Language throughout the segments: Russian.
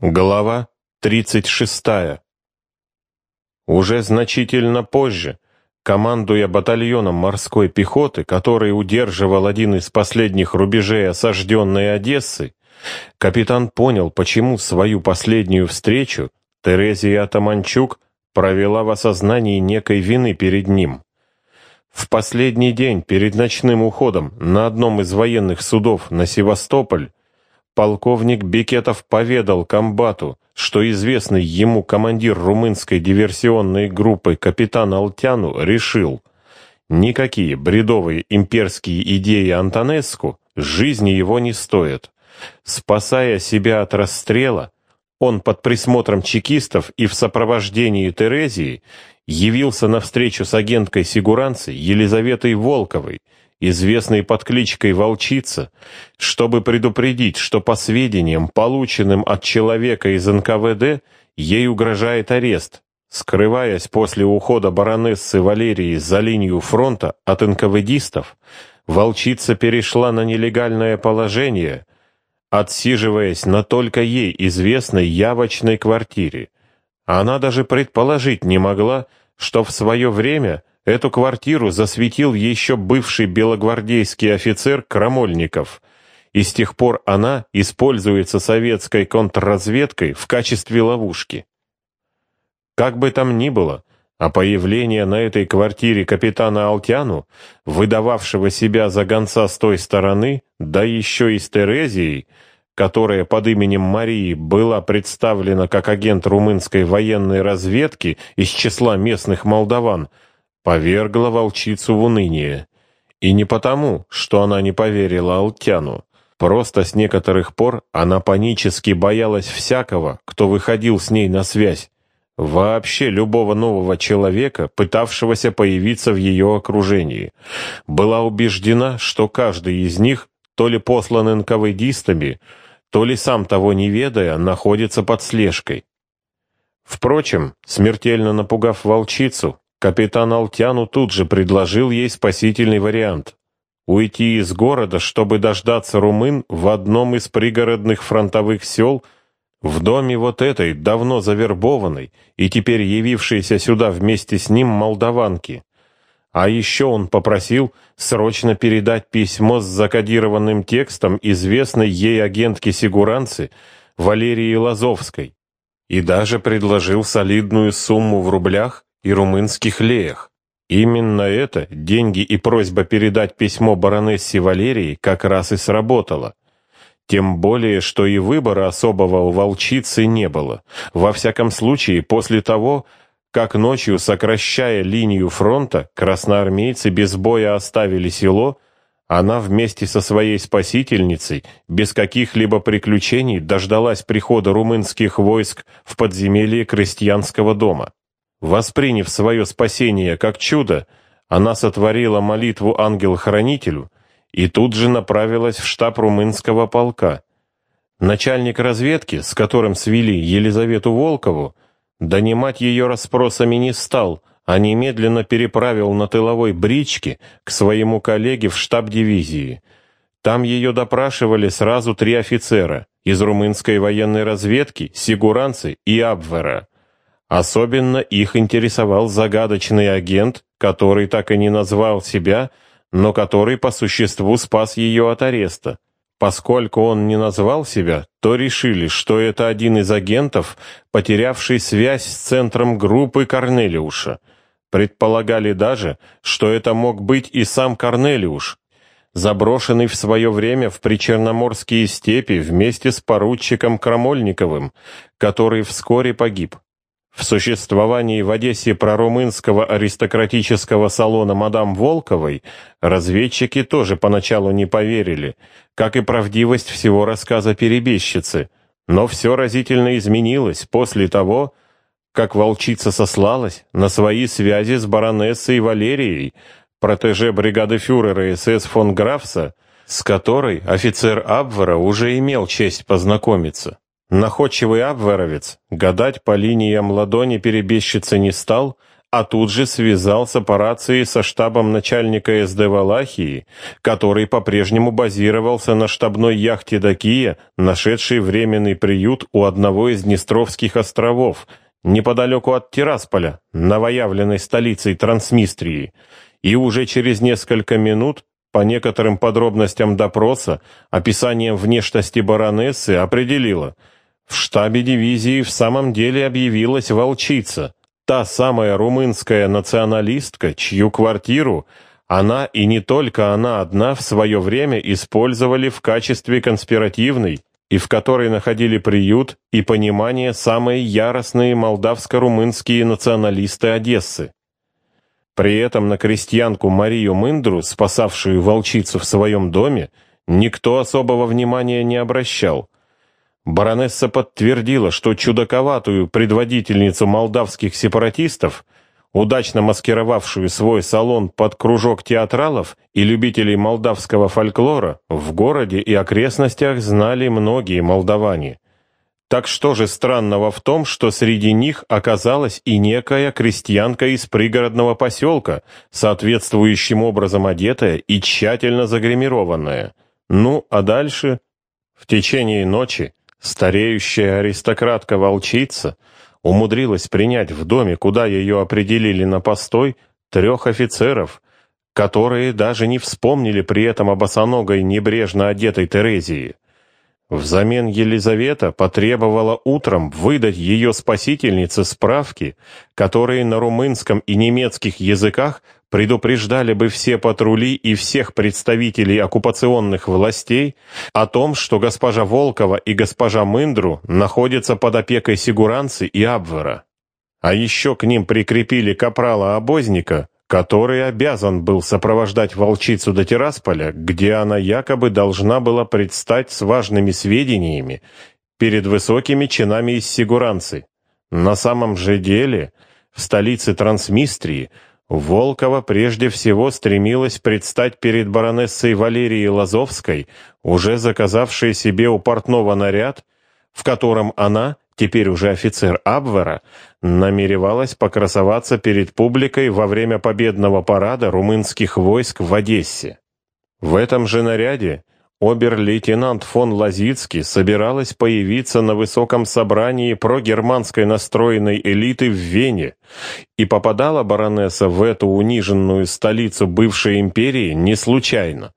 Глава 36. Уже значительно позже, командуя батальоном морской пехоты, который удерживал один из последних рубежей осажденной Одессы, капитан понял, почему свою последнюю встречу Терезия Атаманчук провела в осознании некой вины перед ним. В последний день перед ночным уходом на одном из военных судов на Севастополь полковник Бекетов поведал комбату, что известный ему командир румынской диверсионной группы капитан Алтяну решил, никакие бредовые имперские идеи Антонеску жизни его не стоят. Спасая себя от расстрела, он под присмотром чекистов и в сопровождении Терезии явился на встречу с агенткой Сигуранцы Елизаветой Волковой, известной под кличкой Волчица, чтобы предупредить, что по сведениям, полученным от человека из НКВД, ей угрожает арест. Скрываясь после ухода баронессы Валерии за линию фронта от НКВДистов, Волчица перешла на нелегальное положение, отсиживаясь на только ей известной явочной квартире. Она даже предположить не могла, что в свое время Эту квартиру засветил еще бывший белогвардейский офицер Крамольников, и с тех пор она используется советской контрразведкой в качестве ловушки. Как бы там ни было, а появление на этой квартире капитана Алтяну, выдававшего себя за гонца с той стороны, да еще и с Терезией, которая под именем Марии была представлена как агент румынской военной разведки из числа местных молдаван, повергла волчицу в уныние. И не потому, что она не поверила Алтяну. Просто с некоторых пор она панически боялась всякого, кто выходил с ней на связь. Вообще любого нового человека, пытавшегося появиться в ее окружении. Была убеждена, что каждый из них то ли послан НКВДистами, то ли сам того не ведая, находится под слежкой. Впрочем, смертельно напугав волчицу, Капитан Алтяну тут же предложил ей спасительный вариант — уйти из города, чтобы дождаться румын в одном из пригородных фронтовых сел, в доме вот этой, давно завербованной и теперь явившейся сюда вместе с ним молдаванки. А еще он попросил срочно передать письмо с закодированным текстом известной ей агентке Сигуранцы Валерии Лазовской и даже предложил солидную сумму в рублях и румынских леях. Именно это, деньги и просьба передать письмо баронессе Валерии, как раз и сработало. Тем более, что и выбора особого у волчицы не было. Во всяком случае, после того, как ночью, сокращая линию фронта, красноармейцы без боя оставили село, она вместе со своей спасительницей, без каких-либо приключений, дождалась прихода румынских войск в подземелье крестьянского дома. Восприняв свое спасение как чудо, она сотворила молитву ангел-хранителю и тут же направилась в штаб румынского полка. Начальник разведки, с которым свели Елизавету Волкову, донимать ее расспросами не стал, а немедленно переправил на тыловой бричке к своему коллеге в штаб дивизии. Там ее допрашивали сразу три офицера из румынской военной разведки, Сигуранцы и Абвера. Особенно их интересовал загадочный агент, который так и не назвал себя, но который по существу спас ее от ареста. Поскольку он не назвал себя, то решили, что это один из агентов, потерявший связь с центром группы Корнелиуша. Предполагали даже, что это мог быть и сам Корнелиуш, заброшенный в свое время в причерноморские степи вместе с поручиком Крамольниковым, который вскоре погиб. В существовании в Одессе прорумынского аристократического салона мадам Волковой разведчики тоже поначалу не поверили, как и правдивость всего рассказа перебежчицы. Но все разительно изменилось после того, как волчица сослалась на свои связи с баронессой Валерией, протеже бригады фюрера СС фон Графса, с которой офицер Абвера уже имел честь познакомиться. Находчивый абверовец гадать по линиям ладони перебежчицы не стал, а тут же связался по рации со штабом начальника СД Валахии, который по-прежнему базировался на штабной яхте «Дакия», нашедшей временный приют у одного из Днестровских островов, неподалеку от Тирасполя, новоявленной столицей Трансмистрии, и уже через несколько минут по некоторым подробностям допроса, описанием внешности баронессы определила, в штабе дивизии в самом деле объявилась волчица, та самая румынская националистка, чью квартиру она и не только она одна в свое время использовали в качестве конспиративной и в которой находили приют и понимание самые яростные молдавско-румынские националисты Одессы. При этом на крестьянку Марию Мындру, спасавшую волчицу в своем доме, никто особого внимания не обращал – Баронесса подтвердила, что чудаковатую предводительницу молдавских сепаратистов, удачно маскировавшую свой салон под кружок театралов и любителей молдавского фольклора, в городе и окрестностях знали многие молдаване. Так что же странного в том, что среди них оказалась и некая крестьянка из пригородного поселка, соответствующим образом одетая и тщательно загримированная? Ну, а дальше? В течение ночи Стареющая аристократка-волчица умудрилась принять в доме, куда ее определили на постой, трех офицеров, которые даже не вспомнили при этом об босоногой небрежно одетой Терезии. Взамен Елизавета потребовала утром выдать ее спасительнице справки, которые на румынском и немецких языках предупреждали бы все патрули и всех представителей оккупационных властей о том, что госпожа Волкова и госпожа Мындру находятся под опекой Сигуранцы и Абвера. А еще к ним прикрепили капрала-обозника, который обязан был сопровождать волчицу до Тирасполя, где она якобы должна была предстать с важными сведениями перед высокими чинами из Сигуранцы. На самом же деле, в столице Трансмистрии Волкова прежде всего стремилась предстать перед баронессой Валерией Лазовской, уже заказавшей себе у портного наряд, в котором она теперь уже офицер Абвера, намеревалась покрасоваться перед публикой во время победного парада румынских войск в Одессе. В этом же наряде обер-лейтенант фон Лазицкий собиралась появиться на высоком собрании прогерманской настроенной элиты в Вене, и попадала баронесса в эту униженную столицу бывшей империи не случайно.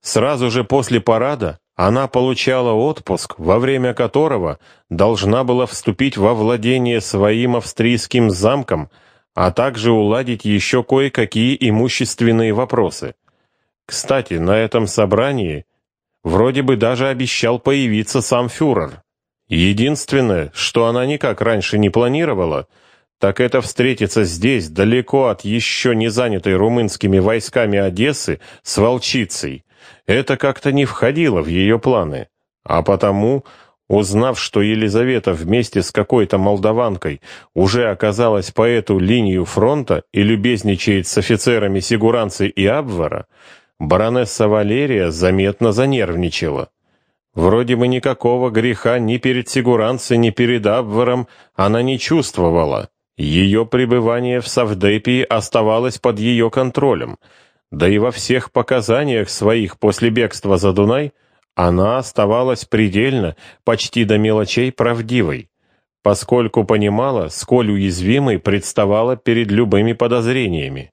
Сразу же после парада она получала отпуск, во время которого должна была вступить во владение своим австрийским замком, а также уладить еще кое-какие имущественные вопросы. Кстати, на этом собрании вроде бы даже обещал появиться сам фюрер. Единственное, что она никак раньше не планировала, так это встретиться здесь, далеко от еще не занятой румынскими войсками Одессы, с волчицей, это как-то не входило в ее планы, а потому, узнав, что Елизавета вместе с какой-то молдаванкой уже оказалась по эту линию фронта и любезничает с офицерами Сигуранцы и Абвара, баронесса Валерия заметно занервничала. Вроде бы никакого греха ни перед Сигуранцей, ни перед Абваром она не чувствовала. Ее пребывание в Савдепии оставалось под ее контролем — да и во всех показаниях своих после бегства за Дунай она оставалась предельно, почти до мелочей правдивой, поскольку понимала, сколь уязвимой представала перед любыми подозрениями.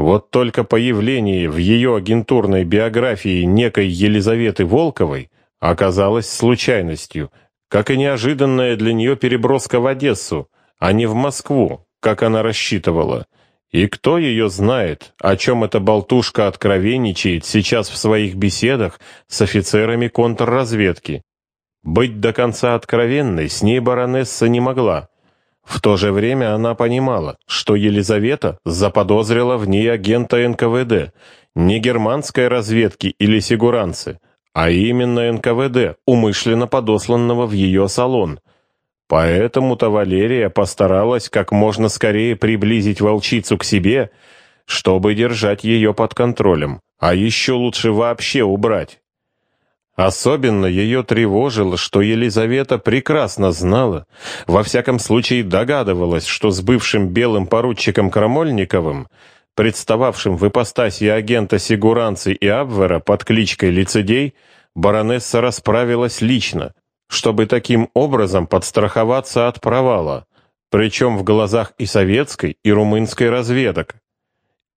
Вот только появление в ее агентурной биографии некой Елизаветы Волковой оказалось случайностью, как и неожиданная для нее переброска в Одессу, а не в Москву, как она рассчитывала – и кто ее знает, о чем эта болтушка откровенничает сейчас в своих беседах с офицерами контрразведки? Быть до конца откровенной с ней баронесса не могла. В то же время она понимала, что Елизавета заподозрила в ней агента НКВД, не германской разведки или сигуранцы, а именно НКВД, умышленно подосланного в ее салон – Поэтому-то Валерия постаралась как можно скорее приблизить волчицу к себе, чтобы держать ее под контролем, а еще лучше вообще убрать. Особенно ее тревожило, что Елизавета прекрасно знала, во всяком случае догадывалась, что с бывшим белым поручиком Крамольниковым, представавшим в ипостаси агента Сигуранци и Абвера под кличкой Лицедей, баронесса расправилась лично, чтобы таким образом подстраховаться от провала, причем в глазах и советской, и румынской разведок.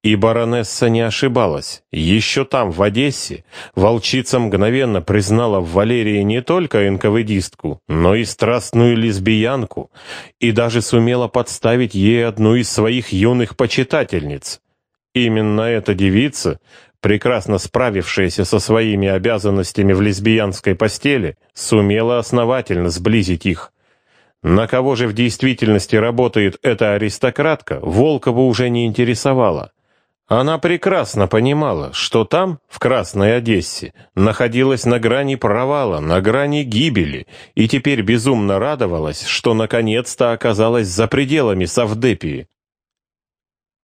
И баронесса не ошибалась. Еще там, в Одессе, волчица мгновенно признала в Валерии не только энковыдистку, но и страстную лесбиянку, и даже сумела подставить ей одну из своих юных почитательниц. Именно эта девица, прекрасно справившаяся со своими обязанностями в лесбиянской постели, сумела основательно сблизить их. На кого же в действительности работает эта аристократка, Волкова уже не интересовала. Она прекрасно понимала, что там, в Красной Одессе, находилась на грани провала, на грани гибели, и теперь безумно радовалась, что наконец-то оказалась за пределами Савдепии.